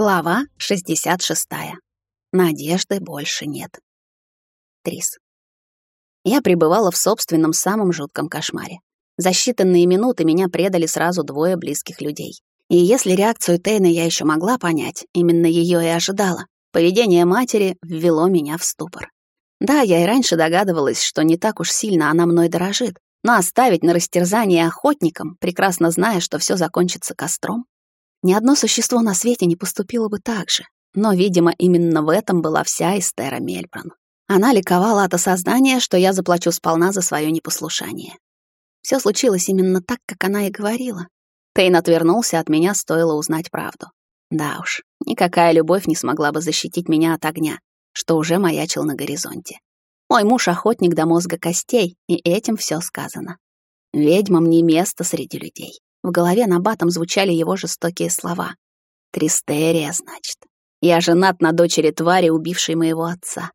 Глава 66. Надежды больше нет. Трис. Я пребывала в собственном самом жутком кошмаре. За считанные минуты меня предали сразу двое близких людей. И если реакцию Тейна я еще могла понять, именно ее и ожидала, поведение матери ввело меня в ступор. Да, я и раньше догадывалась, что не так уж сильно она мной дорожит, но оставить на растерзание охотникам, прекрасно зная, что все закончится костром, ни одно существо на свете не поступило бы так же. Но, видимо, именно в этом была вся Эстера Мельбран. Она ликовала от осознания, что я заплачу сполна за свое непослушание. Все случилось именно так, как она и говорила. Тейн отвернулся от меня, стоило узнать правду. Да уж, никакая любовь не смогла бы защитить меня от огня, что уже маячил на горизонте. Мой муж — охотник до мозга костей, и этим все сказано. Ведьмам не место среди людей. В голове на батом звучали его жестокие слова. «Тристерия, значит. Я женат на дочери твари, убившей моего отца».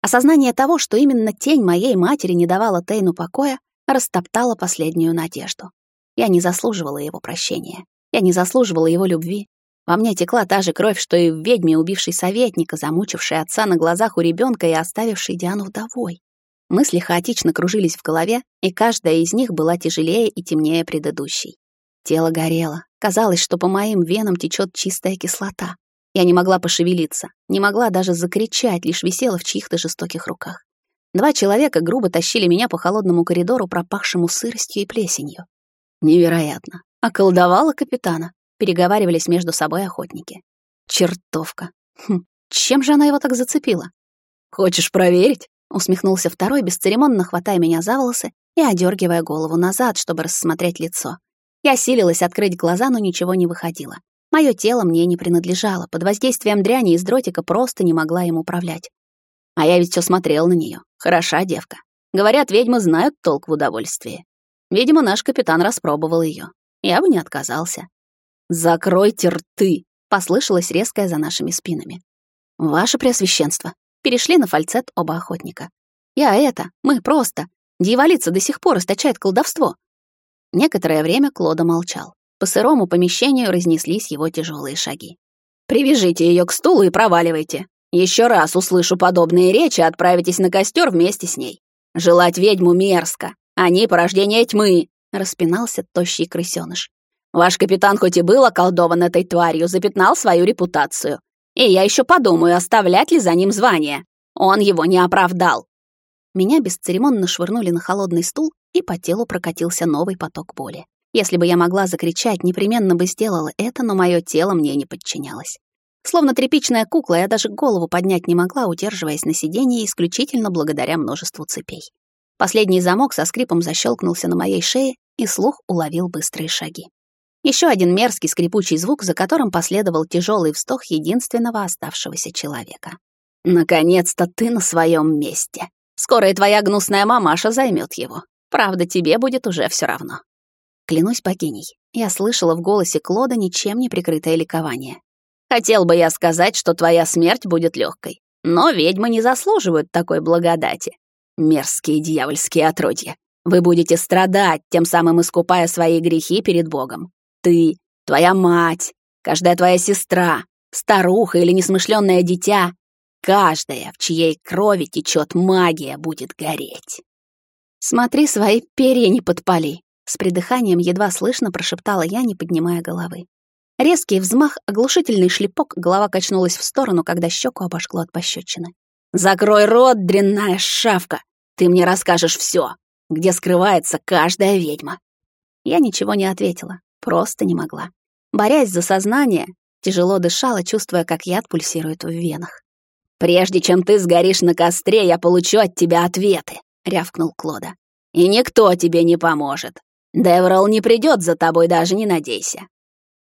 Осознание того, что именно тень моей матери не давала Тейну покоя, растоптало последнюю надежду. Я не заслуживала его прощения. Я не заслуживала его любви. Во мне текла та же кровь, что и в ведьме, убившей советника, замучившей отца на глазах у ребенка и оставившей Диану вдовой. Мысли хаотично кружились в голове, и каждая из них была тяжелее и темнее предыдущей. Тело горело. Казалось, что по моим венам течет чистая кислота. Я не могла пошевелиться, не могла даже закричать, лишь висела в чьих-то жестоких руках. Два человека грубо тащили меня по холодному коридору, пропахшему сыростью и плесенью. Невероятно. Околдовала капитана. Переговаривались между собой охотники. Чертовка. Хм, чем же она его так зацепила? «Хочешь проверить?» — усмехнулся второй, бесцеремонно хватая меня за волосы и одергивая голову назад, чтобы рассмотреть лицо. Я силилась открыть глаза, но ничего не выходило. Мое тело мне не принадлежало, под воздействием дряни из дротика просто не могла им управлять. А я ведь все смотрел на нее. Хороша девка. Говорят, ведьмы знают толк в удовольствии. Видимо, наш капитан распробовал ее. Я бы не отказался. «Закройте рты!» — послышалось резкое за нашими спинами. «Ваше Преосвященство!» Перешли на фальцет оба охотника. «Я это, мы просто. Дьяволица до сих пор источает колдовство. Некоторое время Клода молчал. По сырому помещению разнеслись его тяжелые шаги. «Привяжите ее к стулу и проваливайте. Еще раз услышу подобные речи, отправитесь на костер вместе с ней. Желать ведьму мерзко. Они порождение тьмы», — распинался тощий крысёныш. «Ваш капитан хоть и был околдован этой тварью, запятнал свою репутацию. И я еще подумаю, оставлять ли за ним звание. Он его не оправдал». Меня бесцеремонно швырнули на холодный стул, и по телу прокатился новый поток боли. Если бы я могла закричать, непременно бы сделала это, но мое тело мне не подчинялось. Словно тряпичная кукла, я даже голову поднять не могла, удерживаясь на сиденье исключительно благодаря множеству цепей. Последний замок со скрипом защелкнулся на моей шее, и слух уловил быстрые шаги. Еще один мерзкий скрипучий звук, за которым последовал тяжелый вздох единственного оставшегося человека. «Наконец-то ты на своем месте. Скоро и твоя гнусная мамаша займет его. Правда, тебе будет уже все равно. Клянусь богиней, я слышала в голосе Клода ничем не прикрытое ликование. Хотел бы я сказать, что твоя смерть будет легкой, но ведьмы не заслуживают такой благодати. Мерзкие дьявольские отродья. Вы будете страдать, тем самым искупая свои грехи перед Богом. Ты, твоя мать, каждая твоя сестра, старуха или несмышленное дитя, каждая, в чьей крови течет магия, будет гореть. «Смотри, свои перья не подпали!» С придыханием едва слышно прошептала я, не поднимая головы. Резкий взмах, оглушительный шлепок, голова качнулась в сторону, когда щеку обожгло от пощечины. «Закрой рот, дрянная шавка! Ты мне расскажешь все, где скрывается каждая ведьма!» Я ничего не ответила, просто не могла. Борясь за сознание, тяжело дышала, чувствуя, как яд пульсирует в венах. «Прежде чем ты сгоришь на костре, я получу от тебя ответы!» — рявкнул Клода. «И никто тебе не поможет. Деврал не придет за тобой, даже не надейся».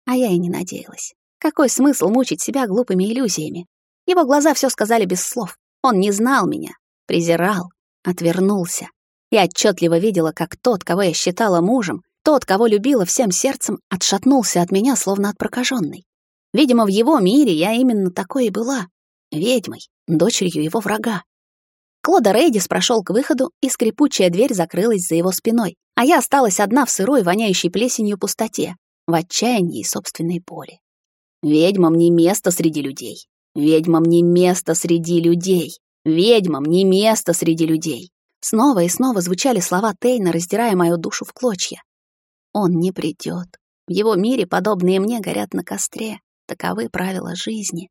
А я и не надеялась. Какой смысл мучить себя глупыми иллюзиями? Его глаза все сказали без слов. Он не знал меня, презирал, отвернулся. Я отчетливо видела, как тот, кого я считала мужем, тот, кого любила всем сердцем, отшатнулся от меня, словно от прокаженной. Видимо, в его мире я именно такой и была. Ведьмой, дочерью его врага. Клода Рейдис прошел к выходу, и скрипучая дверь закрылась за его спиной, а я осталась одна в сырой, воняющей плесенью пустоте, в отчаянии собственной боли. Ведьмам не место среди людей. Ведьмам не место среди людей. Ведьмам не место среди людей. Снова и снова звучали слова Тейна, раздирая мою душу в клочья. Он не придет. В его мире подобные мне горят на костре. Таковы правила жизни.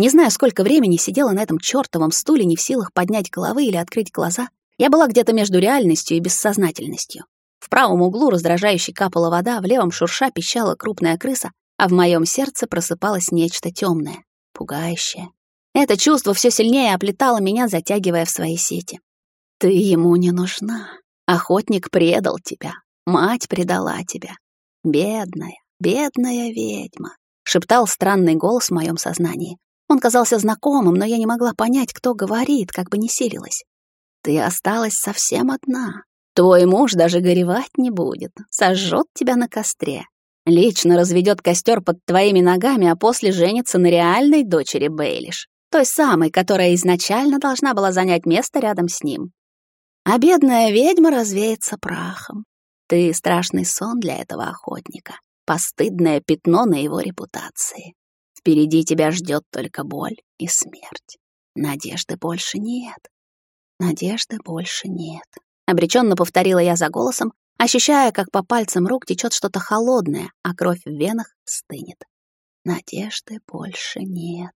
Не знаю, сколько времени сидела на этом чёртовом стуле, не в силах поднять головы или открыть глаза. Я была где-то между реальностью и бессознательностью. В правом углу раздражающе капала вода, в левом шурша пищала крупная крыса, а в моем сердце просыпалось нечто темное, пугающее. Это чувство все сильнее оплетало меня, затягивая в свои сети. Ты ему не нужна. Охотник предал тебя. Мать предала тебя. Бедная, бедная ведьма, шептал странный голос в моем сознании. Он казался знакомым, но я не могла понять, кто говорит, как бы не силилась. Ты осталась совсем одна. Твой муж даже горевать не будет, сожжет тебя на костре. Лично разведет костер под твоими ногами, а после женится на реальной дочери Бейлиш, той самой, которая изначально должна была занять место рядом с ним. А бедная ведьма развеется прахом. Ты — страшный сон для этого охотника, постыдное пятно на его репутации. Впереди тебя ждет только боль и смерть. Надежды больше нет. Надежды больше нет. Обреченно повторила я за голосом, ощущая, как по пальцам рук течет что-то холодное, а кровь в венах стынет. Надежды больше нет.